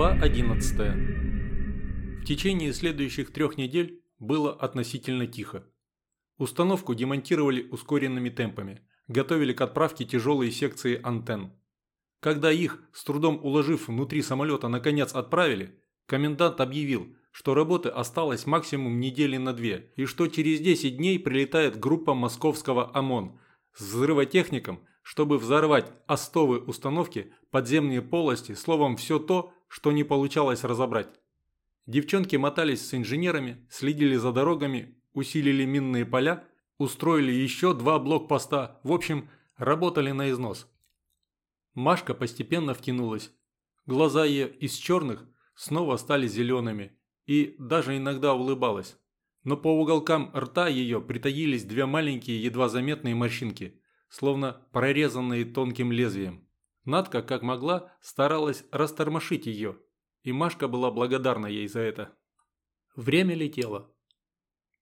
Глава 11. В течение следующих трех недель было относительно тихо. Установку демонтировали ускоренными темпами, готовили к отправке тяжелые секции антенн. Когда их, с трудом уложив внутри самолета, наконец отправили, комендант объявил, что работы осталось максимум недели на две, и что через 10 дней прилетает группа московского ОМОН с взрывотехником, чтобы взорвать остовы установки, подземные полости, словом, все то, что не получалось разобрать. Девчонки мотались с инженерами, следили за дорогами, усилили минные поля, устроили еще два блокпоста, в общем, работали на износ. Машка постепенно втянулась. Глаза ее из черных снова стали зелеными и даже иногда улыбалась. Но по уголкам рта ее притаились две маленькие едва заметные морщинки, словно прорезанные тонким лезвием. Надка, как могла, старалась растормошить ее, и Машка была благодарна ей за это. Время летело.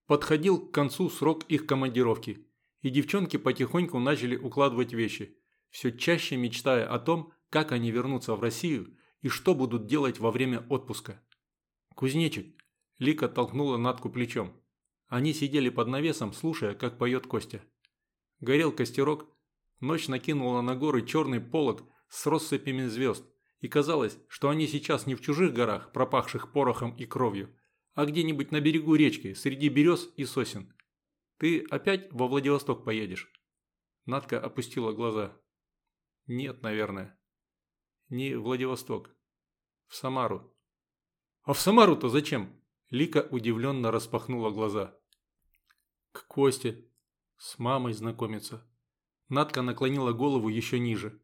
Подходил к концу срок их командировки, и девчонки потихоньку начали укладывать вещи, все чаще мечтая о том, как они вернутся в Россию и что будут делать во время отпуска. «Кузнечик!» – Лика толкнула Натку плечом. Они сидели под навесом, слушая, как поет Костя. Горел костерок, Ночь накинула на горы черный полог с россыпями звезд, и казалось, что они сейчас не в чужих горах, пропахших порохом и кровью, а где-нибудь на берегу речки, среди берез и сосен. Ты опять во Владивосток поедешь?» Надка опустила глаза. «Нет, наверное. Не Владивосток. В Самару». «А в Самару-то зачем?» Лика удивленно распахнула глаза. «К Косте. С мамой знакомиться». Надка наклонила голову еще ниже.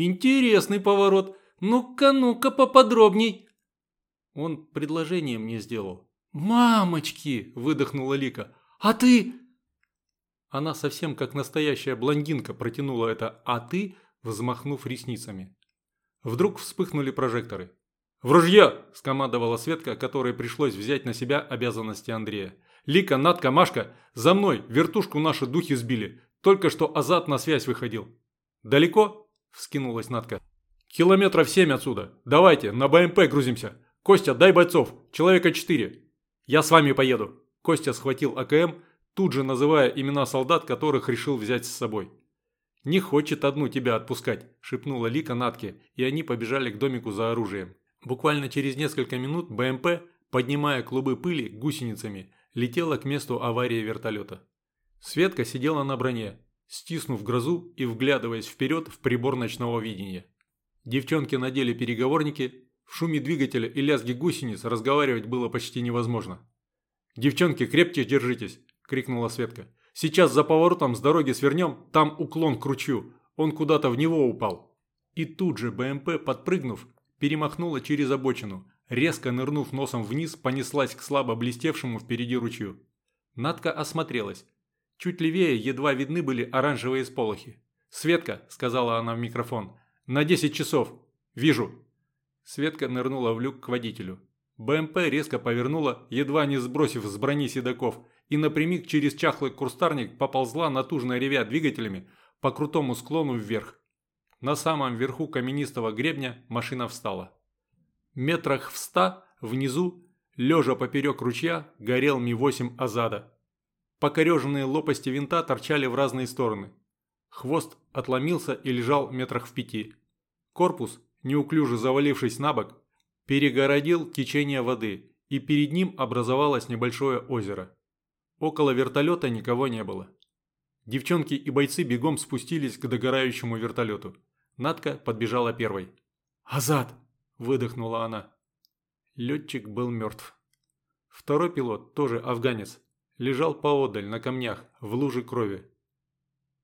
«Интересный поворот. Ну-ка, ну-ка поподробней». Он предложение мне сделал. «Мамочки!» – выдохнула Лика. «А ты?» Она совсем как настоящая блондинка протянула это «а ты», взмахнув ресницами. Вдруг вспыхнули прожекторы. «В ружье!» – скомандовала Светка, которой пришлось взять на себя обязанности Андрея. «Лика, Надка, Машка, за мной! Вертушку наши духи сбили! Только что Азат на связь выходил». «Далеко?» – вскинулась Надка. «Километров семь отсюда. Давайте, на БМП грузимся. Костя, дай бойцов. Человека четыре. Я с вами поеду». Костя схватил АКМ, тут же называя имена солдат, которых решил взять с собой. «Не хочет одну тебя отпускать», – шепнула Лика Натке, и они побежали к домику за оружием. Буквально через несколько минут БМП, поднимая клубы пыли гусеницами, летела к месту аварии вертолета. Светка сидела на броне, стиснув грозу и вглядываясь вперед в прибор ночного видения. Девчонки надели переговорники, в шуме двигателя и лязге гусениц разговаривать было почти невозможно. «Девчонки, крепче держитесь!» – крикнула Светка. «Сейчас за поворотом с дороги свернем, там уклон к ручью, он куда-то в него упал». И тут же БМП, подпрыгнув, перемахнула через обочину, резко нырнув носом вниз, понеслась к слабо блестевшему впереди ручью. Надка осмотрелась. Чуть левее едва видны были оранжевые сполохи. «Светка», – сказала она в микрофон, – «на 10 часов. Вижу». Светка нырнула в люк к водителю. БМП резко повернула, едва не сбросив с брони седаков, и напрямик через чахлый курстарник поползла натужно ревя двигателями по крутому склону вверх. На самом верху каменистого гребня машина встала. Метрах в ста внизу, лежа поперек ручья, горел Ми-8 Азада. Покореженные лопасти винта торчали в разные стороны. Хвост отломился и лежал метрах в пяти. Корпус, неуклюже завалившись на бок, перегородил течение воды, и перед ним образовалось небольшое озеро. Около вертолета никого не было. Девчонки и бойцы бегом спустились к догорающему вертолету. Надка подбежала первой. «Азат!» – выдохнула она. Летчик был мертв. Второй пилот, тоже афганец, лежал поодаль на камнях в луже крови.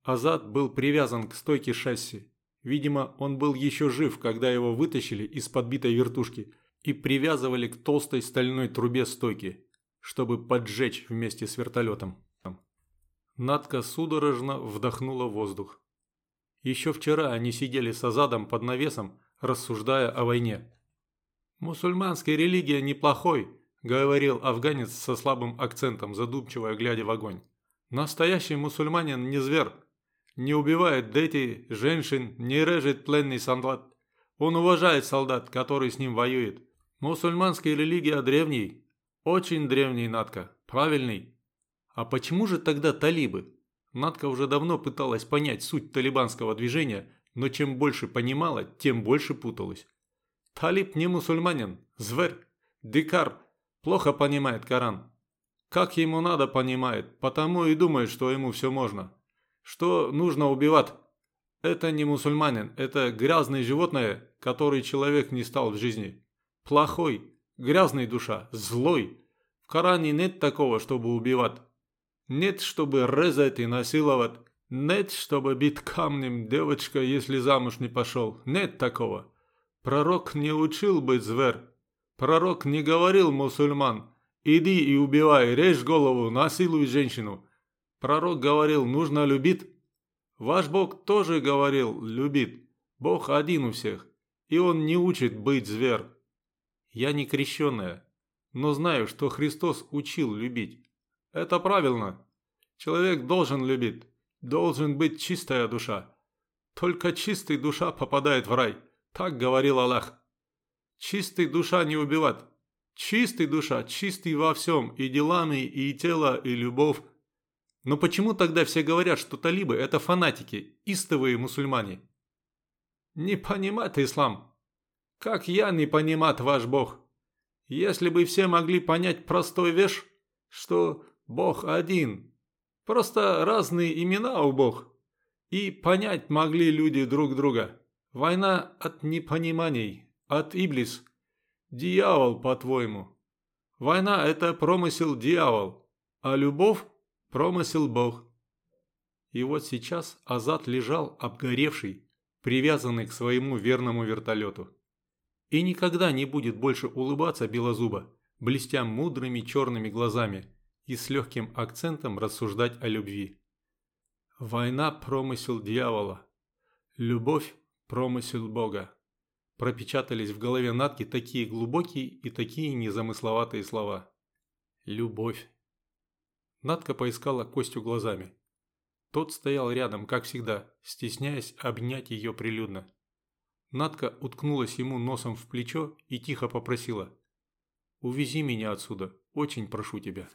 Азат был привязан к стойке шасси. Видимо, он был еще жив, когда его вытащили из подбитой вертушки и привязывали к толстой стальной трубе стойки, чтобы поджечь вместе с вертолетом. Надка судорожно вдохнула воздух. Еще вчера они сидели с Азадом под навесом, рассуждая о войне. «Мусульманская религия неплохой», говорил афганец со слабым акцентом, задумчиво глядя в огонь. Настоящий мусульманин не зверь. Не убивает детей, женщин, не режет пленный солдат. Он уважает солдат, который с ним воюет. Мусульманская религия древний, очень древний, Надка, правильный. А почему же тогда талибы? Надка уже давно пыталась понять суть талибанского движения, но чем больше понимала, тем больше путалась. Талиб не мусульманин, зверь, дикар, плохо понимает Коран. Как ему надо понимает, потому и думает, что ему все можно. Что нужно убивать. Это не мусульманин, это грязное животное, который человек не стал в жизни. Плохой, грязный душа, злой. В Коране нет такого, чтобы убивать. Нет, чтобы резать и насиловать. Нет, чтобы бить камнем девочка, если замуж не пошел. Нет такого. Пророк не учил быть зверь. Пророк не говорил мусульман, иди и убивай, режь голову, насилуй женщину. Пророк говорил, нужно любить. Ваш Бог тоже говорил, любит. Бог один у всех, и Он не учит быть зверь. Я не крещенная, но знаю, что Христос учил любить. Это правильно. Человек должен любить, должен быть чистая душа. Только чистая душа попадает в рай, так говорил Аллах. Чистый душа не убивать. Чистый душа, чистый во всем, и делами, и тело, и любовь. Но почему тогда все говорят, что талибы – это фанатики, истовые мусульмане? Не понимать ислам. Как я не понимать ваш Бог? Если бы все могли понять простой вещь, что Бог один, просто разные имена у Бог, и понять могли люди друг друга. Война от непониманий, от Иблис. Дьявол, по-твоему. Война – это промысел дьявол, а любовь – промысел Бог. И вот сейчас Азат лежал обгоревший, привязанный к своему верному вертолету. И никогда не будет больше улыбаться белозуба, блестя мудрыми черными глазами и с легким акцентом рассуждать о любви. Война – промысел дьявола. Любовь – промысел Бога пропечатались в голове Натки такие глубокие и такие незамысловатые слова. Любовь. Натка поискала Костю глазами. Тот стоял рядом, как всегда, стесняясь обнять ее прилюдно. Натка уткнулась ему носом в плечо и тихо попросила. «Увези меня отсюда, очень прошу тебя».